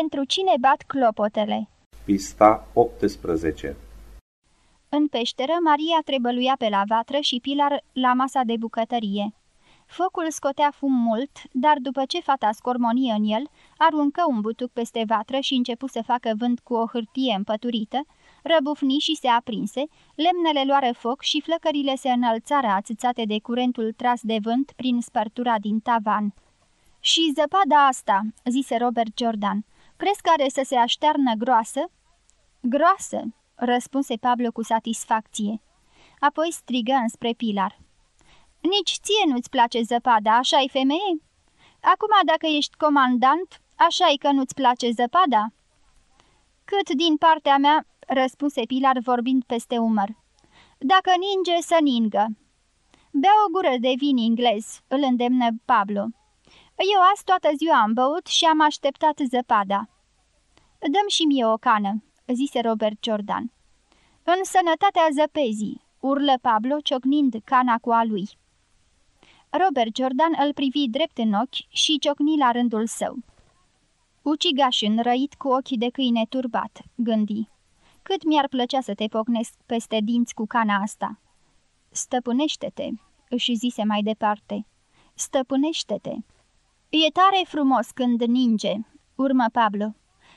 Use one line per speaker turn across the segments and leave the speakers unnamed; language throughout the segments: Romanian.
Pentru cine bat clopotele?
Pista 18
În peșteră, Maria trebăluia pe la vatră și Pilar la masa de bucătărie. Focul scotea fum mult, dar după ce fata scormonie în el, aruncă un butuc peste vatră și începu să facă vânt cu o hârtie împăturită, răbufni și se aprinse, lemnele luară foc și flăcările se înălțară ațățate de curentul tras de vânt prin spărtura din tavan. Și zăpada asta," zise Robert Jordan, crezi că are să se aștearnă groasă?" Groasă," răspunse Pablo cu satisfacție. Apoi strigă înspre Pilar. Nici ție nu-ți place zăpada, așa-i femeie? Acum, dacă ești comandant, așa-i că nu-ți place zăpada?" Cât din partea mea, răspunse Pilar vorbind peste umăr. Dacă ninge, să ningă. Bea o gură de vin englez, îl îndemnă Pablo. Eu azi toată ziua am băut și am așteptat zăpada. Dăm și mie o cană, zise Robert Jordan. În sănătatea zăpezii, urlă Pablo ciocnind cana cu a lui. Robert Jordan îl privi drept în ochi și ciocni la rândul său. Ucigaș înrăit cu ochii de câine turbat, gândi. Cât mi-ar plăcea să te pocnesc peste dinți cu cana asta. Stăpânește-te, își zise mai departe. Stăpânește-te. E tare frumos când ninge, urmă Pablo.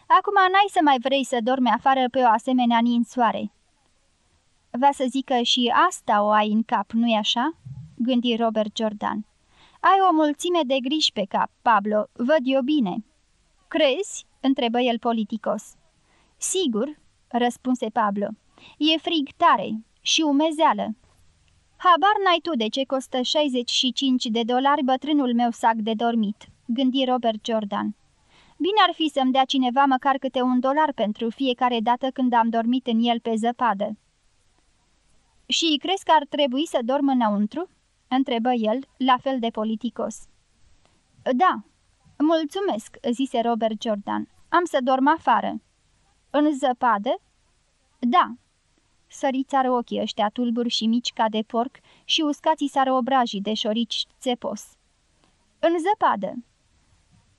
Acum n-ai să mai vrei să dormi afară pe o asemenea ninsoare. Va să zică și asta o ai în cap, nu-i așa?" gândi Robert Jordan. Ai o mulțime de griji pe cap, Pablo, văd eu bine." Crezi?" întrebă el politicos. Sigur," răspunse Pablo. E frig tare și umezeală." Habar n-ai tu de ce costă 65 de dolari bătrânul meu sac de dormit," gândi Robert Jordan. Bine ar fi să-mi dea cineva măcar câte un dolar pentru fiecare dată când am dormit în el pe zăpadă." Și crezi că ar trebui să dorm înăuntru?" întrebă el, la fel de politicos. Da, mulțumesc," zise Robert Jordan. Am să dorm afară." În zăpadă?" Da." Sărițară ochii ăștia tulburi și mici ca de porc și uscații sară obrajii de șorici țepos. În zăpadă."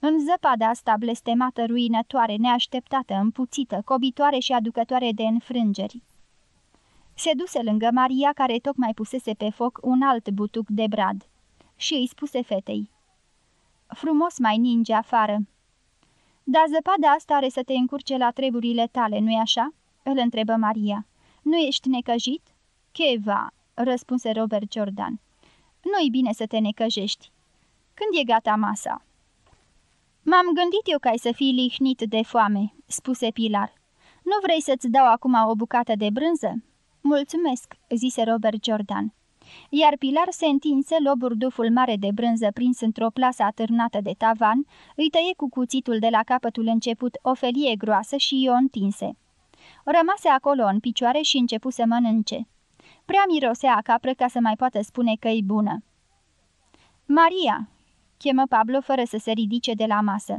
În zăpada asta blestemată, ruinătoare, neașteptată, împuțită, cobitoare și aducătoare de înfrângeri. Se duse lângă Maria, care tocmai pusese pe foc un alt butuc de brad, și îi spuse fetei. Frumos mai ninge afară." Dar zăpada asta are să te încurce la treburile tale, nu-i așa?" îl întrebă Maria. Nu ești necăjit?" Cheva," răspunse Robert Jordan. Nu-i bine să te necăjești. Când e gata masa?" M-am gândit eu că ai să fii lihnit de foame," spuse Pilar. Nu vrei să-ți dau acum o bucată de brânză?" Mulțumesc," zise Robert Jordan. Iar Pilar se întinse, lobur duful mare de brânză prins într-o plasă atârnată de tavan, îi tăie cu cuțitul de la capătul început o felie groasă și o întinse. Rămase acolo în picioare și începu să mănânce. Prea mirosea a capră ca să mai poată spune că-i bună. Maria!" chemă Pablo fără să se ridice de la masă.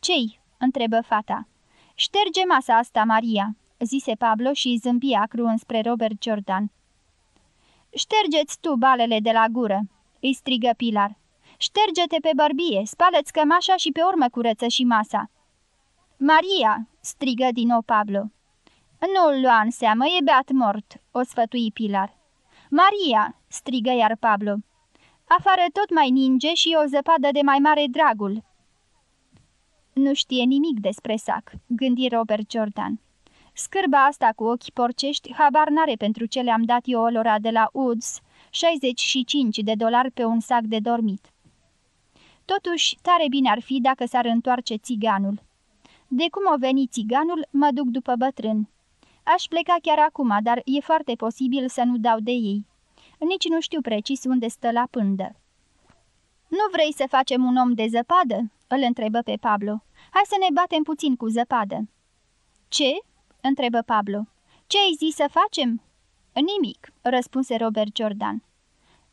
Cei?" întrebă fata. Șterge masa asta, Maria!" zise Pablo și zâmbi acru înspre Robert Jordan. Ștergeți tu balele de la gură!" îi strigă Pilar. Șterge-te pe bărbie, spală-ți cămașa și pe urmă curăță și masa." Maria!" strigă din nou Pablo. Nu-l lua în seamă, e beat mort," o sfătui Pilar. Maria!" strigă iar Pablo. Afară tot mai ninge și o zăpadă de mai mare dragul." Nu știe nimic despre sac," gândi Robert Jordan. Scârba asta cu ochi porcești, habar n-are pentru ce le-am dat eu lora de la Woods, 65 de dolari pe un sac de dormit. Totuși, tare bine ar fi dacă s-ar întoarce țiganul. De cum o veni țiganul, mă duc după bătrân. Aș pleca chiar acum, dar e foarte posibil să nu dau de ei. Nici nu știu precis unde stă la pândă. Nu vrei să facem un om de zăpadă?" îl întrebă pe Pablo. Hai să ne batem puțin cu zăpadă." Ce?" întrebă Pablo. Ce ai zis să facem?" Nimic," răspunse Robert Jordan.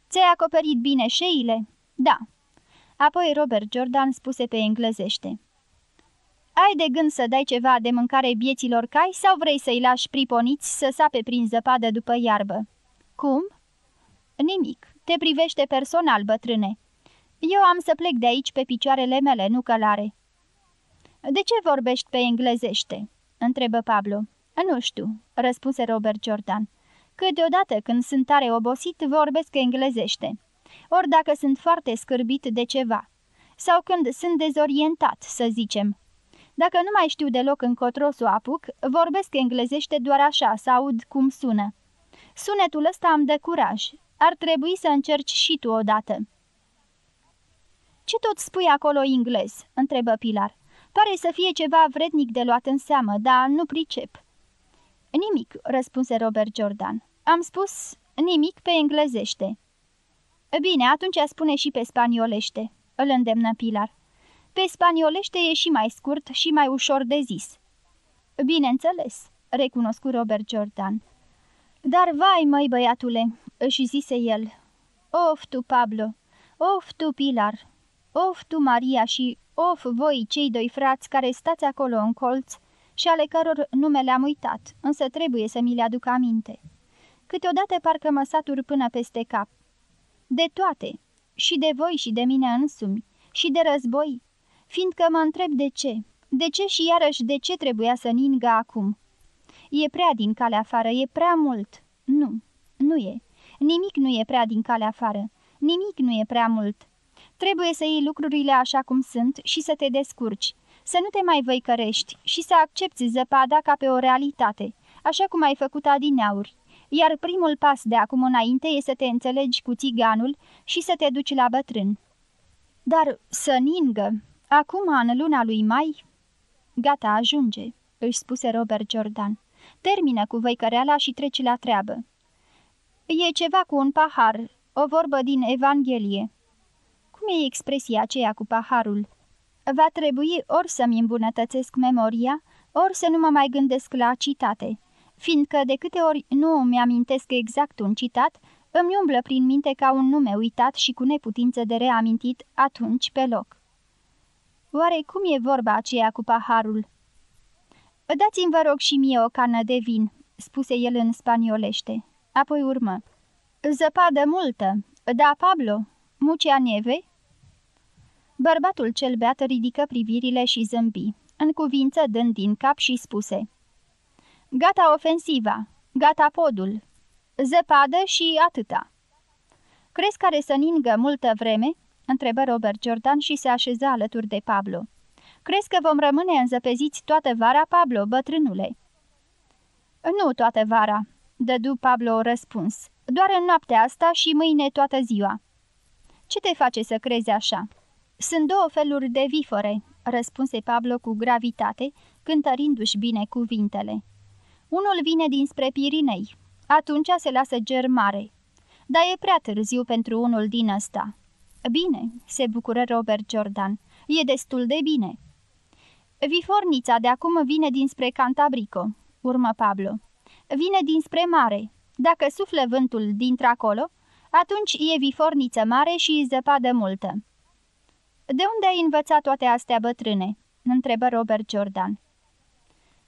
Ți-ai acoperit bine șeile?" Da." Apoi Robert Jordan spuse pe englezește. Ai de gând să dai ceva de mâncare bieților cai sau vrei să-i lași priponiți să sape prin zăpadă după iarbă?" Cum?" Nimic. Te privește personal, bătrâne. Eu am să plec de aici pe picioarele mele, nu călare." De ce vorbești pe englezește?" întrebă Pablo. Nu știu," răspunse Robert Jordan. Câteodată când sunt tare obosit, vorbesc englezește. Ori dacă sunt foarte scârbit de ceva. Sau când sunt dezorientat, să zicem. Dacă nu mai știu deloc încotro să o apuc, vorbesc englezește doar așa, să aud cum sună. Sunetul ăsta îmi dă curaj. Ar trebui să încerci și tu odată." Ce tot spui acolo englez?" întrebă Pilar. Pare să fie ceva vrednic de luat în seamă, dar nu pricep." Nimic," răspunse Robert Jordan. Am spus nimic pe englezește." Bine, atunci spune și pe spaniolește," îl îndemnă Pilar. Pe spaniolește e și mai scurt și mai ușor de zis." Bineînțeles," recunoscu Robert Jordan. Dar vai, măi, băiatule," își zise el. Of, tu, Pablo! Of, tu, Pilar! Of, tu, Maria și of, voi, cei doi frați care stați acolo în colț și ale căror nume le-am uitat, însă trebuie să mi le aduc aminte. Câteodată parcă mă satur până peste cap. De toate, și de voi și de mine însumi, și de război, fiindcă mă întreb de ce, de ce și iarăși de ce trebuia să ningă acum. E prea din calea afară, e prea mult. Nu, nu e. Nimic nu e prea din calea afară. Nimic nu e prea mult. Trebuie să iei lucrurile așa cum sunt și să te descurci. Să nu te mai văicărești și să accepti zăpada ca pe o realitate, așa cum ai făcut adineauri. Iar primul pas de acum înainte e să te înțelegi cu țiganul și să te duci la bătrân. Dar să ningă, acum în luna lui mai... Gata, ajunge, își spuse Robert Jordan. Termină cu văicăreala și treci la treabă. E ceva cu un pahar, o vorbă din Evanghelie. Cum e expresia aceea cu paharul? Va trebui ori să-mi îmbunătățesc memoria, ori să nu mă mai gândesc la citate, fiindcă de câte ori nu îmi amintesc exact un citat, îmi umblă prin minte ca un nume uitat și cu neputință de reamintit atunci pe loc. Oare cum e vorba aceea cu paharul? Dați-mi, vă rog, și mie o cană de vin," spuse el în spaniolește. Apoi urmă. Zăpadă multă. Da, Pablo? Mucea neve?" Bărbatul cel beat ridică privirile și zâmbi, în cuvință dând din cap și spuse. Gata ofensiva, gata podul, zăpadă și atâta." Crezi care să ningă multă vreme?" Întrebă Robert Jordan și se așeză alături de Pablo. Crezi că vom rămâne înzăpeziți toată vara, Pablo, bătrânule?" Nu toată vara," dădu Pablo răspuns. Doar în noaptea asta și mâine toată ziua." Ce te face să crezi așa?" Sunt două feluri de vifore," răspunse Pablo cu gravitate, cântărindu-și bine cuvintele. Unul vine dinspre Pirinei. Atunci se lasă ger mare. Dar e prea târziu pentru unul din ăsta." Bine," se bucură Robert Jordan. E destul de bine." Vifornița de acum vine dinspre Cantabrico," urmă Pablo. Vine dinspre mare. Dacă suflă vântul dintr-acolo, atunci e viforniță mare și zăpadă multă." De unde ai învățat toate astea, bătrâne?" întrebă Robert Jordan.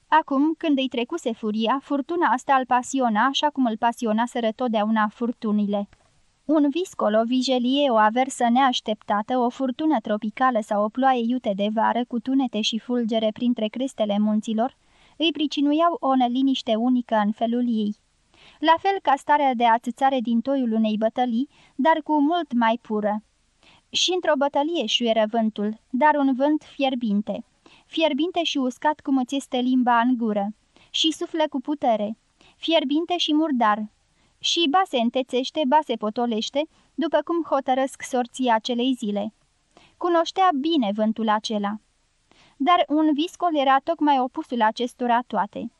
Acum, când îi trecuse furia, furtuna asta îl pasiona așa cum îl pasionaseră totdeauna furtunile. Un viscol, o vijelie, o aversă neașteptată, o furtună tropicală sau o ploaie iute de vară cu tunete și fulgere printre crestele munților, îi pricinuiau o neliniște unică în felul ei. La fel ca starea de atâțare din toiul unei bătălii, dar cu mult mai pură. Și într-o bătălie șuieră vântul, dar un vânt fierbinte. Fierbinte și uscat cum îți este limba în gură. Și suflă cu putere. Fierbinte și murdar, și ba se întețește, ba se potolește, după cum hotărăsc sorții acelei zile. Cunoștea bine vântul acela. Dar un viscol era tocmai opusul acestora toate.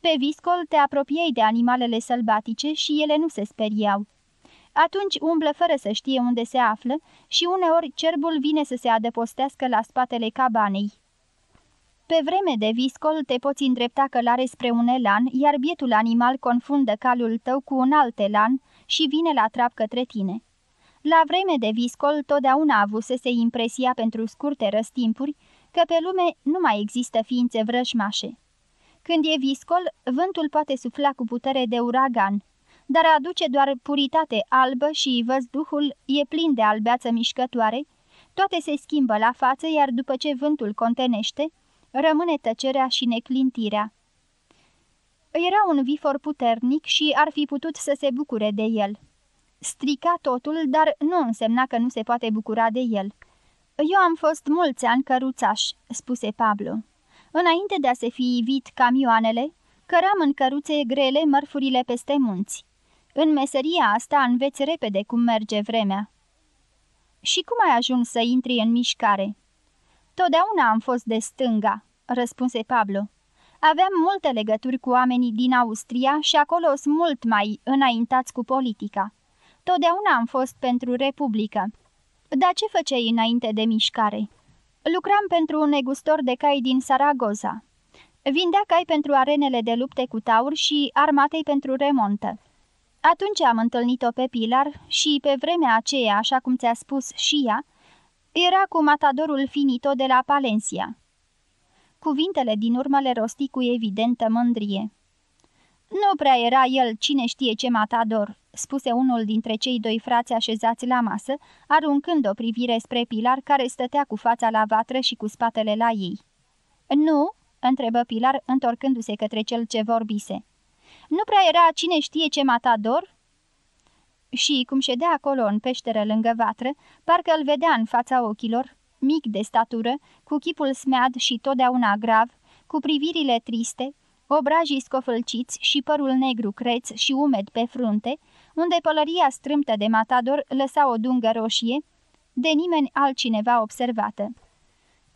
Pe viscol te apropiei de animalele sălbatice și ele nu se speriau. Atunci umblă fără să știe unde se află și uneori cerbul vine să se adăpostească la spatele cabanei. Pe vreme de viscol te poți îndrepta călare spre un elan, iar bietul animal confundă calul tău cu un alt elan și vine la trap către tine. La vreme de viscol totdeauna avusese impresia pentru scurte răstimpuri că pe lume nu mai există ființe vrășmașe. Când e viscol, vântul poate sufla cu putere de uragan, dar aduce doar puritate albă și văzduhul e plin de albeață mișcătoare, toate se schimbă la față, iar după ce vântul contenește, Rămâne tăcerea și neclintirea. Era un vifor puternic și ar fi putut să se bucure de el. Strica totul, dar nu însemna că nu se poate bucura de el. Eu am fost mulți ani căruțaș," spuse Pablo. Înainte de a se fi ivit camioanele, căram în căruțe grele mărfurile peste munți. În meseria asta înveți repede cum merge vremea. Și cum ai ajuns să intri în mișcare?" Totdeauna am fost de stânga," răspunse Pablo. Aveam multe legături cu oamenii din Austria și acolo sunt mult mai înaintați cu politica. Totdeauna am fost pentru Republică. Dar ce făceai înainte de mișcare?" Lucram pentru un negustor de cai din Saragoza. Vindea cai pentru arenele de lupte cu taur și armatei pentru remontă. Atunci am întâlnit-o pe Pilar și pe vremea aceea, așa cum ți-a spus și ea, era cu matadorul finito de la Palencia. Cuvintele din urmă le rosti cu evidentă mândrie. Nu prea era el cine știe ce matador, spuse unul dintre cei doi frați așezați la masă, aruncând o privire spre Pilar, care stătea cu fața la vatră și cu spatele la ei. Nu?" întrebă Pilar, întorcându-se către cel ce vorbise. Nu prea era cine știe ce matador?" Și, cum ședea acolo în peșteră lângă vatră, parcă îl vedea în fața ochilor, mic de statură, cu chipul smead și totdeauna grav, cu privirile triste, obrajii scofălciți și părul negru creț și umed pe frunte, unde pălăria strâmtă de matador lăsa o dungă roșie, de nimeni altcineva observată.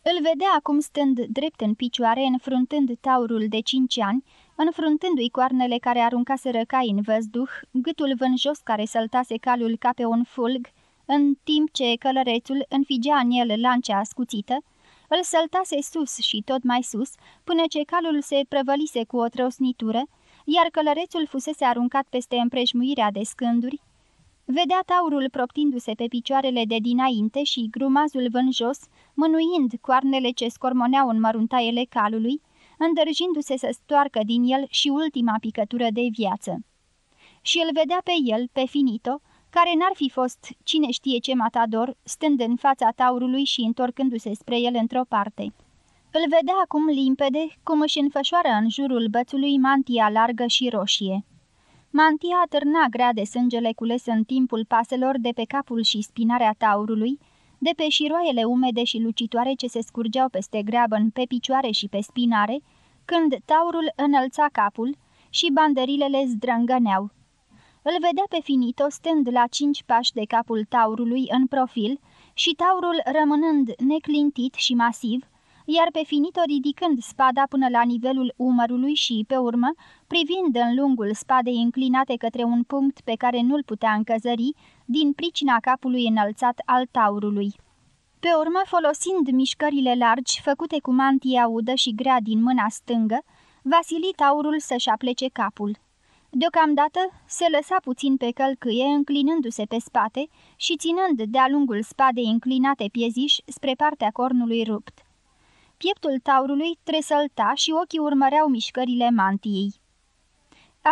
Îl vedea acum stând drept în picioare, înfruntând taurul de cinci ani, înfruntându-i coarnele care aruncaseră cai în văzduh, gâtul vânjos care săltase calul ca pe un fulg, în timp ce călărețul înfigea în el lancea ascuțită, îl săltase sus și tot mai sus, până ce calul se prăvălise cu o trosnitură, iar călărețul fusese aruncat peste împrejmuirea de scânduri, vedea taurul proptindu-se pe picioarele de dinainte și grumazul vânjos, mânuind coarnele ce scormoneau în măruntaiele calului, îndărjindu-se să stoarcă din el și ultima picătură de viață. Și îl vedea pe el, pe finito, care n-ar fi fost cine știe ce matador, stând în fața taurului și întorcându-se spre el într-o parte. Îl vedea acum limpede, cum își înfășoară în jurul bățului mantia largă și roșie. Mantia atârna grea de sângele cules în timpul paselor de pe capul și spinarea taurului, de pe șiroaiele umede și lucitoare ce se scurgeau peste greabăn pe picioare și pe spinare, când taurul înălța capul și banderilele zdrângăneau. Îl vedea pe Finito stând la cinci pași de capul taurului în profil și taurul rămânând neclintit și masiv, iar pe Finito ridicând spada până la nivelul umărului și, pe urmă, privind în lungul spadei înclinate către un punct pe care nu-l putea încăzări, din pricina capului înălțat al taurului. Pe urmă, folosind mișcările largi, făcute cu mantia udă și grea din mâna stângă, Vasili taurul să-și aplece capul. Deocamdată se lăsa puțin pe călcâie, înclinându-se pe spate și ținând de-a lungul spadei înclinate pieziș spre partea cornului rupt. Pieptul taurului tresălta și ochii urmăreau mișcările mantiei.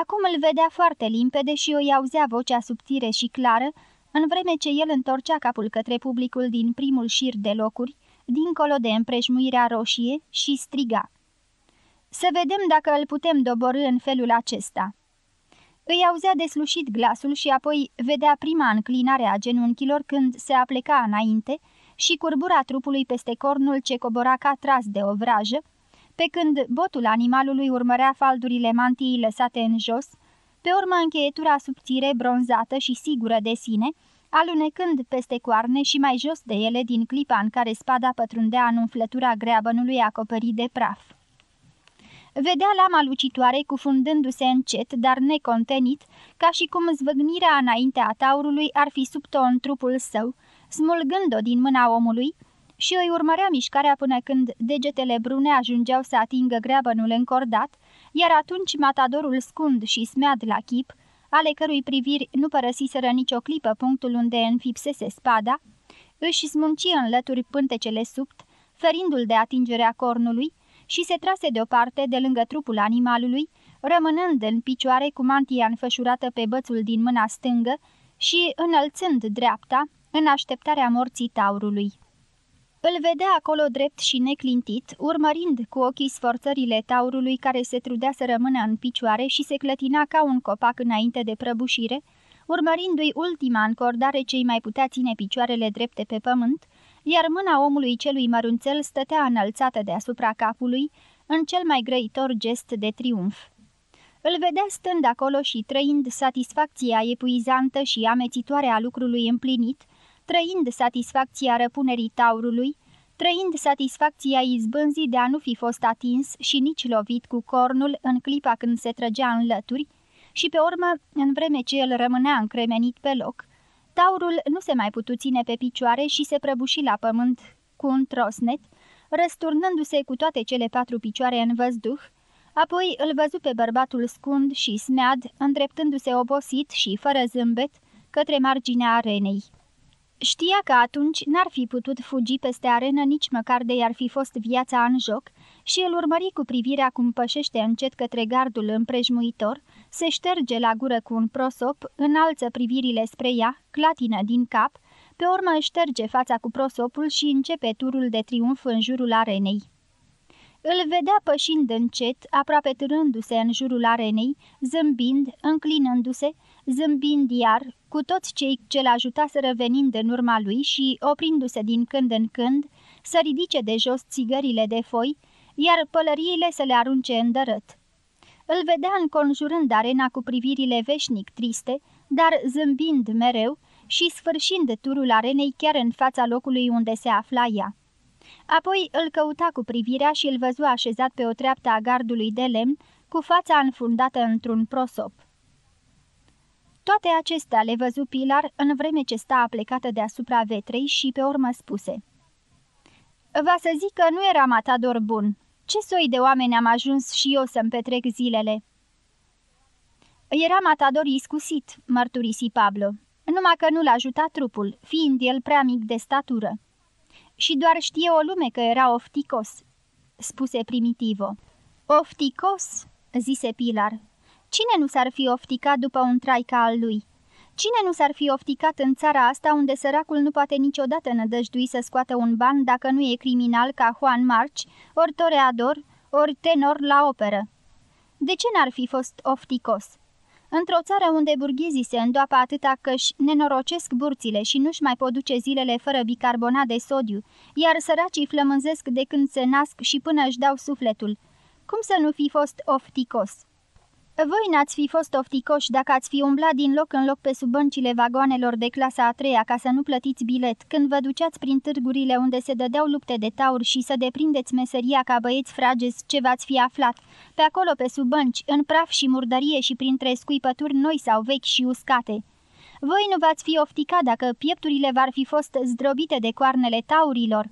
Acum îl vedea foarte limpede și o auzea vocea subțire și clară, în vreme ce el întorcea capul către publicul din primul șir de locuri, dincolo de împrejmuirea roșie, și striga. Să vedem dacă îl putem doborâ în felul acesta." Îi auzea deslușit glasul și apoi vedea prima înclinare a genunchilor când se apleca înainte și curbura trupului peste cornul ce cobora ca tras de o vrajă, pe când botul animalului urmărea faldurile mantiei lăsate în jos, pe urmă încheietura subțire, bronzată și sigură de sine, alunecând peste coarne și mai jos de ele din clipa în care spada pătrundea în umflătura greabănului acoperit de praf. Vedea lama lucitoare cufundându-se încet, dar necontenit, ca și cum zvâgnirea înaintea taurului ar fi sub-o în trupul său, smulgând-o din mâna omului, și îi urmărea mișcarea până când degetele brune ajungeau să atingă greabănul încordat, iar atunci matadorul scund și smead la chip, ale cărui priviri nu părăsiseră nicio clipă punctul unde înfipsese spada, își smunci în lături pântecele subt, ferindu-l de atingerea cornului, și se trase deoparte de lângă trupul animalului, rămânând în picioare cu mantia înfășurată pe bățul din mâna stângă și înălțând dreapta, în așteptarea morții taurului. Îl vedea acolo drept și neclintit, urmărind cu ochii sforțările taurului care se trudea să rămână în picioare și se clătina ca un copac înainte de prăbușire, urmărindu-i ultima încordare cei mai putea ține picioarele drepte pe pământ, iar mâna omului celui mărunțel stătea înălțată deasupra capului, în cel mai grăitor gest de triumf. Îl vedea stând acolo și trăind satisfacția epuizantă și amețitoare a lucrului împlinit, trăind satisfacția răpunerii taurului, trăind satisfacția izbânzii de a nu fi fost atins și nici lovit cu cornul în clipa când se trăgea în lături, și pe urmă, în vreme ce el rămânea încremenit pe loc, taurul nu se mai putu ține pe picioare și se prăbuși la pământ cu un trosnet, răsturnându-se cu toate cele patru picioare în văzduh, apoi îl văzu pe bărbatul scund și smead, îndreptându-se obosit și fără zâmbet către marginea arenei. Știa că atunci n-ar fi putut fugi peste arenă nici măcar de i-ar fi fost viața în joc și îl urmări cu privirea cum pășește încet către gardul împrejmuitor, se șterge la gură cu un prosop, înalță privirile spre ea, clatină din cap, pe urmă își șterge fața cu prosopul și începe turul de triumf în jurul arenei. Îl vedea pășind încet, aproape târându-se în jurul arenei, zâmbind, înclinându-se, zâmbind iar, cu toți cei ce-l ajutaseră venind în urma lui și oprindu-se din când în când, să ridice de jos țigările de foi, iar pălăriile să le arunce în dărât. Îl vedea înconjurând arena cu privirile veșnic triste, dar zâmbind mereu și sfârșind turul arenei chiar în fața locului unde se afla ea. Apoi îl căuta cu privirea și îl văzu așezat pe o treaptă a gardului de lemn, cu fața înfundată într-un prosop. Toate acestea le văzu Pilar în vreme ce sta aplecată deasupra vetrei și pe urmă spuse. Va să zic că nu era matador bun. Ce soi de oameni am ajuns și eu să-mi petrec zilele?" Era matador iscusit," mărturisi Pablo, numai că nu-l ajuta trupul, fiind el prea mic de statură." Și doar știe o lume că era ofticos," spuse Primitivo. Ofticos?" zise Pilar. Cine nu s-ar fi ofticat după un trai ca al lui? Cine nu s-ar fi ofticat în țara asta unde săracul nu poate niciodată nădăjdui să scoată un ban dacă nu e criminal ca Juan March, ori toreador, ori tenor la operă? De ce n-ar fi fost ofticos? Într-o țară unde burghezii se îndoapă atâta că-și nenorocesc burțile și nu-și mai pot duce zilele fără bicarbonat de sodiu, iar săracii flămânzesc de când se nasc și până își dau sufletul, cum să nu fi fost ofticos? Voi n-ați fi fost ofticoși dacă ați fi umblat din loc în loc pe sub băncile vagoanelor de clasa a treia ca să nu plătiți bilet, când vă duceați prin târgurile unde se dădeau lupte de taur și să deprindeți meseria ca băieți frageți ce v-ați fi aflat, pe acolo pe sub bănci, în praf și murdărie și printre scuipături noi sau vechi și uscate. Voi nu v-ați fi ofticat dacă piepturile v-ar fi fost zdrobite de coarnele taurilor?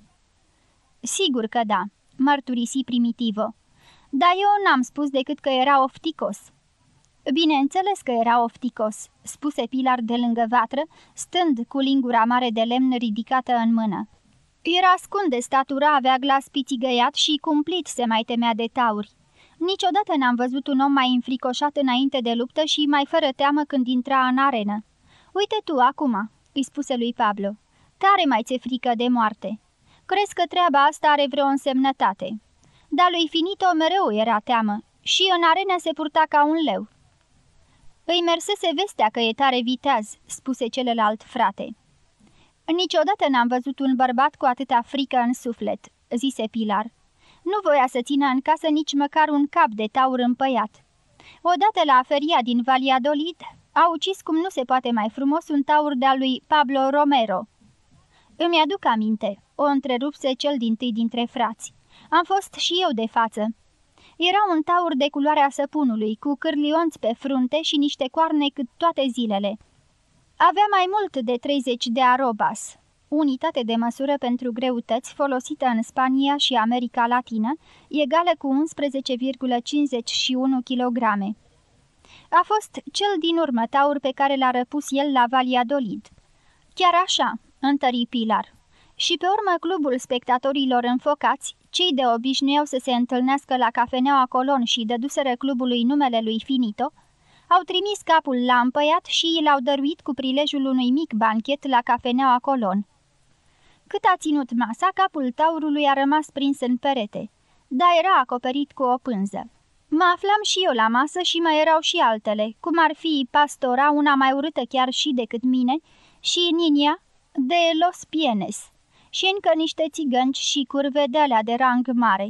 Sigur că da, mărturisi primitivo. Dar eu n-am spus decât că era ofticos. Bineînțeles că era ofticos," spuse Pilar de lângă vatră, stând cu lingura mare de lemn ridicată în mână. Era scund de statura, avea glas pițigăiat și cumplit se mai temea de tauri. Niciodată n-am văzut un om mai înfricoșat înainte de luptă și mai fără teamă când intra în arenă. Uite tu, acum," îi spuse lui Pablo. Tare mai ți-e frică de moarte. Crezi că treaba asta are vreo însemnătate?" Dar lui Finito mereu era teamă și în arenă se purta ca un leu. Îi mersese vestea că e tare viteaz," spuse celălalt frate. Niciodată n-am văzut un bărbat cu atâta frică în suflet," zise Pilar. Nu voia să țină în casă nici măcar un cap de taur împăiat. Odată la feria din Valladolid, a ucis cum nu se poate mai frumos un taur de-al lui Pablo Romero. Îmi aduc aminte, o întrerupse cel din tâi dintre frați. Am fost și eu de față. Era un taur de culoarea săpunului, cu cârlionți pe frunte și niște coarne cât toate zilele. Avea mai mult de 30 de arobas, unitate de măsură pentru greutăți folosită în Spania și America Latină, egală cu 11,51 kg. A fost cel din urmă taur pe care l-a răpus el la Valladolid. Chiar așa, întări Pilar. Și pe urmă clubul spectatorilor înfocați cei de obișnuiau să se întâlnească la cafeneaua Colon și dăduseră clubului numele lui Finito, au trimis capul la împăiat și și l-au dăruit cu prilejul unui mic banchet la cafeneaua Colon. Cât a ținut masa, capul taurului a rămas prins în perete, dar era acoperit cu o pânză. Mă aflam și eu la masă și mai erau și altele, cum ar fi pastora, una mai urâtă chiar și decât mine, și Ninia de Los Pienes, și încă niște țigănci și curve de alea de rang mare.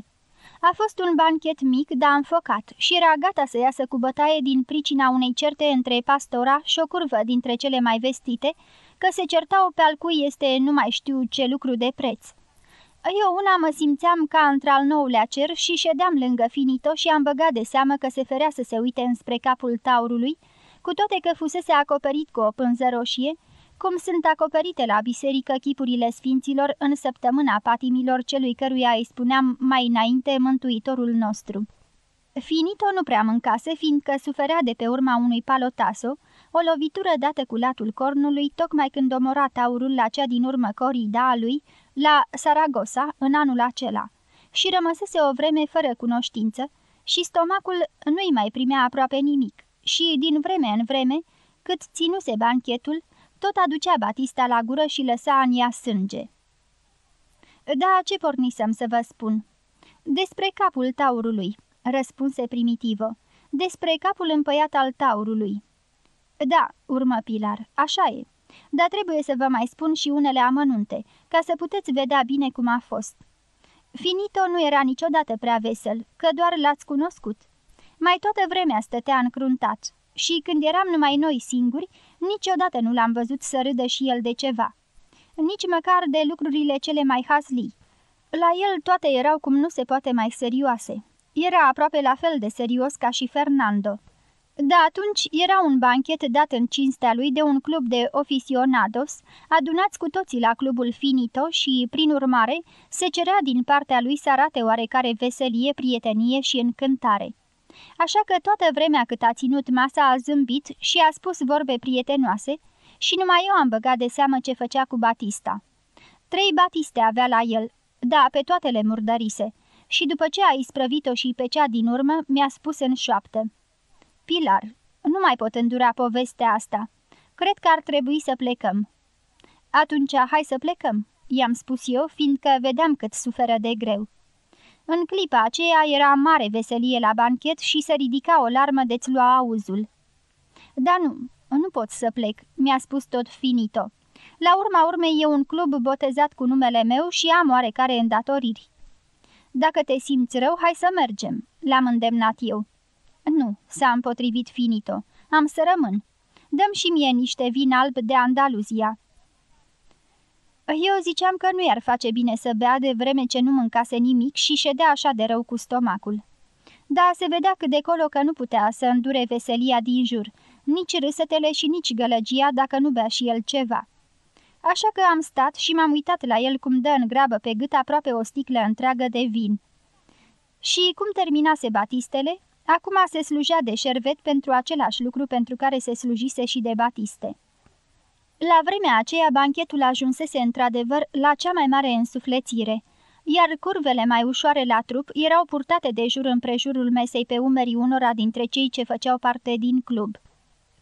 A fost un banchet mic, dar înfocat, și era gata să iasă cu bătaie din pricina unei certe între pastora și o curvă dintre cele mai vestite, că se certau pe al cui este nu mai știu ce lucru de preț. Eu una mă simțeam ca într-al nouălea cer și ședeam lângă finito și am băgat de seamă că se ferea să se uite înspre capul taurului, cu toate că fusese acoperit cu o pânză roșie, cum sunt acoperite la biserică chipurile sfinților în săptămâna patimilor celui căruia îi spuneam mai înainte mântuitorul nostru. Finito nu prea mâncase, fiindcă suferea de pe urma unui palotaso, o lovitură dată cu latul cornului, tocmai când omora taurul la cea din urmă corida a lui, la Saragossa, în anul acela, și rămăsese o vreme fără cunoștință și stomacul nu-i mai primea aproape nimic și, din vreme în vreme, cât ținuse banchetul, tot aducea Batista la gură și lăsa în ea sânge. Da, ce pornisem să vă spun?" Despre capul taurului," răspunse Primitivo. Despre capul împăiat al taurului." Da," urmă Pilar, așa e. Dar trebuie să vă mai spun și unele amănunte, ca să puteți vedea bine cum a fost." Finito nu era niciodată prea vesel, că doar l-ați cunoscut. Mai toată vremea stătea încruntat și când eram numai noi singuri, niciodată nu l-am văzut să râdă și el de ceva. Nici măcar de lucrurile cele mai hazlii. La el toate erau cum nu se poate mai serioase. Era aproape la fel de serios ca și Fernando. Da, atunci era un banchet dat în cinstea lui de un club de oficionados, adunați cu toții la clubul Finito și, prin urmare, se cerea din partea lui să arate oarecare veselie, prietenie și încântare așa că toată vremea cât a ținut masa a zâmbit și a spus vorbe prietenoase și numai eu am băgat de seamă ce făcea cu Batista. Trei batiste avea la el, da, pe toate le murdărise, și după ce a isprăvit-o și pe cea din urmă, mi-a spus în șoaptă. Pilar, nu mai pot îndura povestea asta. Cred că ar trebui să plecăm. Atunci, hai să plecăm, i-am spus eu, fiindcă vedeam cât suferă de greu. În clipa aceea era mare veselie la banchet și se ridica o larmă de-ți lua auzul. Da nu, nu pot să plec," mi-a spus tot finito. La urma urmei e un club botezat cu numele meu și am oarecare îndatoriri." Dacă te simți rău, hai să mergem," l-am îndemnat eu. Nu," s-a împotrivit finito, am să rămân. Dăm și mie niște vin alb de Andaluzia." Eu ziceam că nu i-ar face bine să bea de vreme ce nu mâncase nimic și ședea așa de rău cu stomacul. Da, se vedea cât de colo că nu putea să îndure veselia din jur, nici râsetele și nici gălăgia dacă nu bea și el ceva. Așa că am stat și m-am uitat la el cum dă în grabă pe gât aproape o sticlă întreagă de vin. Și cum terminase batistele, acum se slujea de șervet pentru același lucru pentru care se slujise și de batiste. La vremea aceea, banchetul ajunsese într-adevăr la cea mai mare însuflețire, iar curvele mai ușoare la trup erau purtate de jur împrejurul mesei pe umerii unora dintre cei ce făceau parte din club.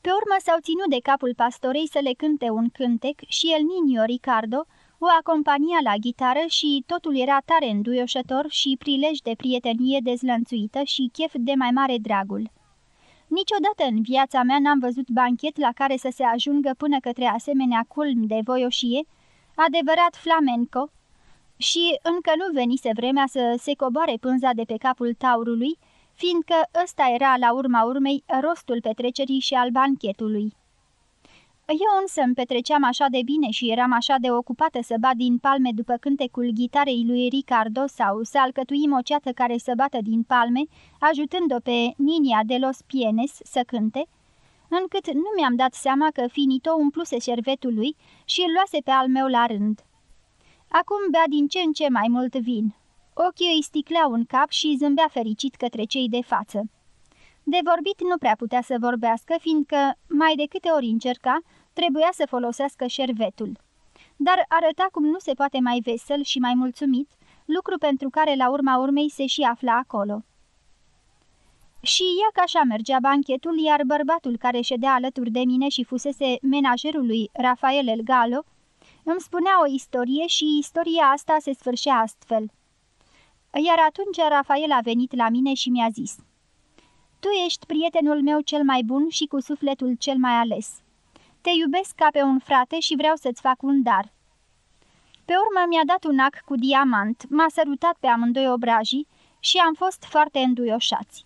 Pe urmă s-au ținut de capul pastorei să le cânte un cântec și el Ninio Ricardo o acompania la gitară și totul era tare înduioșător și prilej de prietenie dezlănțuită și chef de mai mare dragul. Niciodată în viața mea n-am văzut banchet la care să se ajungă până către asemenea culmi de voioșie, adevărat flamenco, și încă nu venise vremea să se coboare pânza de pe capul taurului, fiindcă ăsta era la urma urmei rostul petrecerii și al banchetului. Eu însă îmi petreceam așa de bine și eram așa de ocupată să bat din palme după cântecul ghitarei lui Ricardo sau să alcătuim o ceată care să bată din palme, ajutând-o pe Ninia de los Pienes să cânte, încât nu mi-am dat seama că finito umpluse șervetul lui și îl luase pe al meu la rând. Acum bea din ce în ce mai mult vin. Ochii îi sticleau în cap și zâmbea fericit către cei de față. De vorbit nu prea putea să vorbească, fiindcă, mai de câte ori încerca, trebuia să folosească șervetul. Dar arăta cum nu se poate mai vesel și mai mulțumit, lucru pentru care la urma urmei se și afla acolo. Și ea ca așa mergea banchetul, iar bărbatul care ședea alături de mine și fusese menajerul lui Rafael El Galo, Îmi spunea o istorie și istoria asta se sfârșea astfel. Iar atunci Rafael a venit la mine și mi-a zis Tu ești prietenul meu cel mai bun și cu sufletul cel mai ales. Te iubesc ca pe un frate și vreau să-ți fac un dar. Pe urmă mi-a dat un ac cu diamant, m-a sărutat pe amândoi obrajii și am fost foarte înduioșați.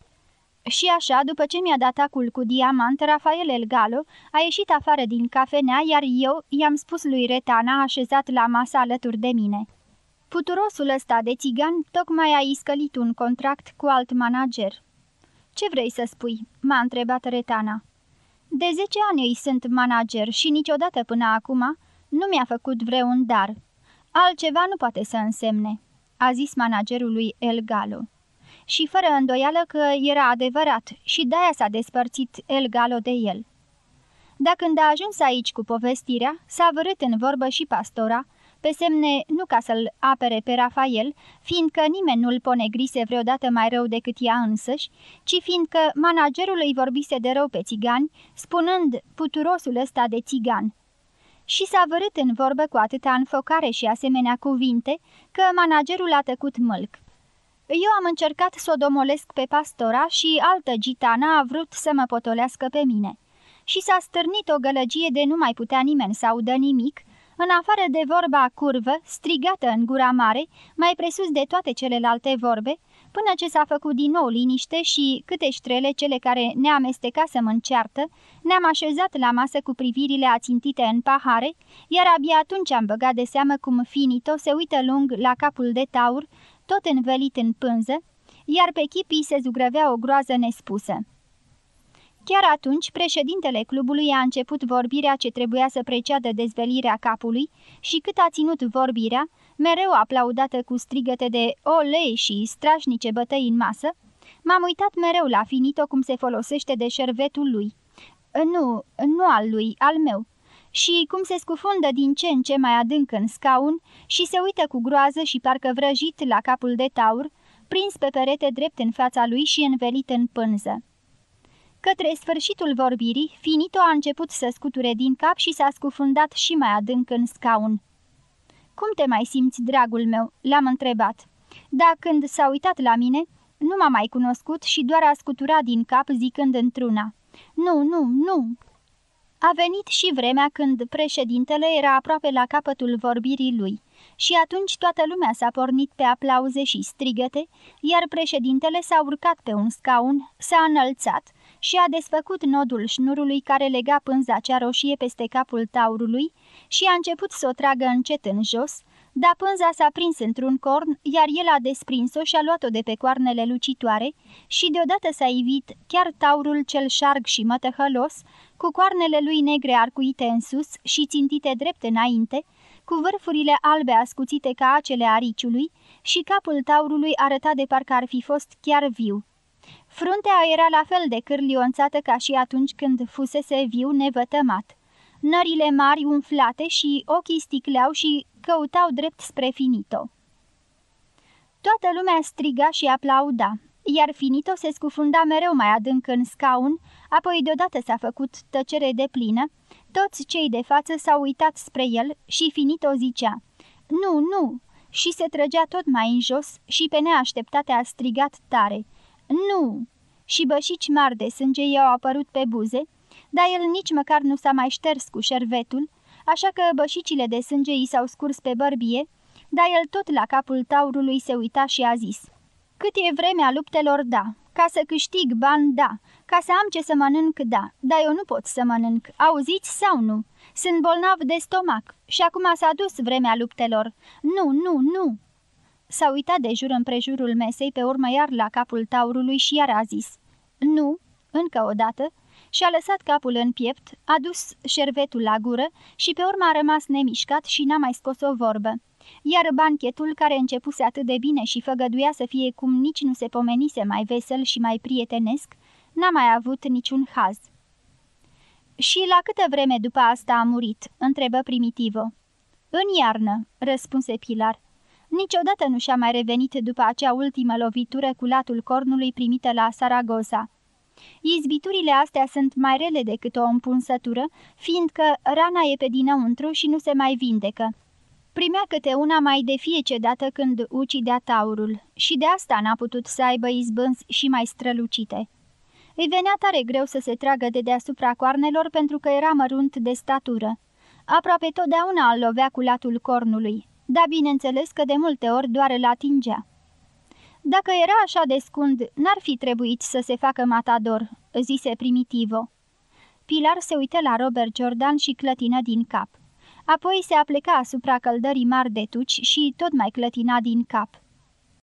Și așa, după ce mi-a dat acul cu diamant, Rafael El Galo a ieșit afară din cafenea, iar eu i-am spus lui Retana, așezat la masă alături de mine. Puturosul ăsta de țigan tocmai a iscălit un contract cu alt manager. Ce vrei să spui?" m-a întrebat Retana. De zece ani îi sunt manager și niciodată până acum nu mi-a făcut vreun dar. Altceva nu poate să însemne," a zis managerul lui El Galo și fără îndoială că era adevărat și de-aia s-a despărțit El Galo de el. Dar când a ajuns aici cu povestirea, s-a vărât în vorbă și pastora, pe semne nu ca să-l apere pe Rafael, fiindcă nimeni nu-l ponegrise vreodată mai rău decât ea însăși, ci fiindcă managerul îi vorbise de rău pe țigani, spunând puturosul ăsta de țigan. Și s-a vărât în vorbă cu atâta înfocare și asemenea cuvinte, că managerul a tăcut mălc. Eu am încercat să o domolesc pe pastora și altă gitana a vrut să mă potolească pe mine. Și s-a stârnit o gălăgie de nu mai putea nimeni să audă nimic, în afară de vorba curvă, strigată în gura mare, mai presus de toate celelalte vorbe, până ce s-a făcut din nou liniște și câte ștrele cele care ne amesteca să mă înceartă, ne-am așezat la masă cu privirile ațintite în pahare, iar abia atunci am băgat de seamă cum Finito se uită lung la capul de taur, tot învelit în pânză, iar pe chipii se zugrăvea o groază nespusă. Chiar atunci, președintele clubului a început vorbirea ce trebuia să preceadă dezvelirea capului și cât a ținut vorbirea, mereu aplaudată cu strigăte de olei și strașnice bătăi în masă, m-am uitat mereu la Finito cum se folosește de șervetul lui. Nu, nu al lui, al meu și cum se scufundă din ce în ce mai adânc în scaun și se uită cu groază și parcă vrăjit la capul de taur, prins pe perete drept în fața lui și învelit în pânză. Către sfârșitul vorbirii, Finito a început să scuture din cap și s-a scufundat și mai adânc în scaun. Cum te mai simți, dragul meu?" l-am întrebat. Da, când s-a uitat la mine, nu m-a mai cunoscut și doar a scuturat din cap zicând într-una. Nu, nu, nu, a venit și vremea când președintele era aproape la capătul vorbirii lui și atunci toată lumea s-a pornit pe aplauze și strigăte, iar președintele s-a urcat pe un scaun, s-a înălțat și a desfăcut nodul șnurului care lega pânza cea roșie peste capul taurului și a început să o tragă încet în jos, dar pânza s-a prins într-un corn, iar el a desprins-o și a luat-o de pe coarnele lucitoare și deodată s-a ivit chiar taurul cel șarg și mătăhălos, cu coarnele lui negre arcuite în sus și țintite drept înainte, cu vârfurile albe ascuțite ca acele ariciului și capul taurului arăta de parcă ar fi fost chiar viu. Fruntea era la fel de cârlionțată ca și atunci când fusese viu nevătămat. Nările mari umflate și ochii sticleau și căutau drept spre Finito. Toată lumea striga și aplauda, iar Finito se scufunda mereu mai adânc în scaun, apoi deodată s-a făcut tăcere de plină, toți cei de față s-au uitat spre el și Finito zicea, Nu, nu!" și se trăgea tot mai în jos și pe neașteptate a strigat tare, Nu!" și bășici mari de sânge i-au apărut pe buze, dar el nici măcar nu s-a mai șters cu șervetul, așa că bășicile de sânge i s-au scurs pe bărbie, dar el tot la capul taurului se uita și a zis Cât e vremea luptelor, da, ca să câștig bani, da, ca să am ce să mănânc, da, dar eu nu pot să mănânc, auziți sau nu? Sunt bolnav de stomac și acum s-a dus vremea luptelor. Nu, nu, nu!" S-a uitat de jur împrejurul mesei, pe urmă iar la capul taurului și iar a zis Nu, încă o dată, și-a lăsat capul în piept, a dus șervetul la gură și pe urmă a rămas nemișcat și n-a mai scos o vorbă. Iar banchetul, care începuse atât de bine și făgăduia să fie cum nici nu se pomenise mai vesel și mai prietenesc, n-a mai avut niciun haz. Și la câtă vreme după asta a murit?" întrebă Primitivo. În iarnă," răspunse Pilar. Niciodată nu și-a mai revenit după acea ultimă lovitură cu latul cornului primită la Saragoza. Izbiturile astea sunt mai rele decât o împunsătură, fiindcă rana e pe dinăuntru și nu se mai vindecă. Primea câte una mai de fiece dată când ucidea taurul și de asta n-a putut să aibă izbânzi și mai strălucite. Îi venea tare greu să se tragă de deasupra coarnelor pentru că era mărunt de statură. Aproape totdeauna îl lovea cu latul cornului, dar bineînțeles că de multe ori doar îl atingea. Dacă era așa de scund, n-ar fi trebuit să se facă matador, zise Primitivo. Pilar se uită la Robert Jordan și clătină din cap. Apoi se apleca asupra căldării mari de tuci și tot mai clătina din cap.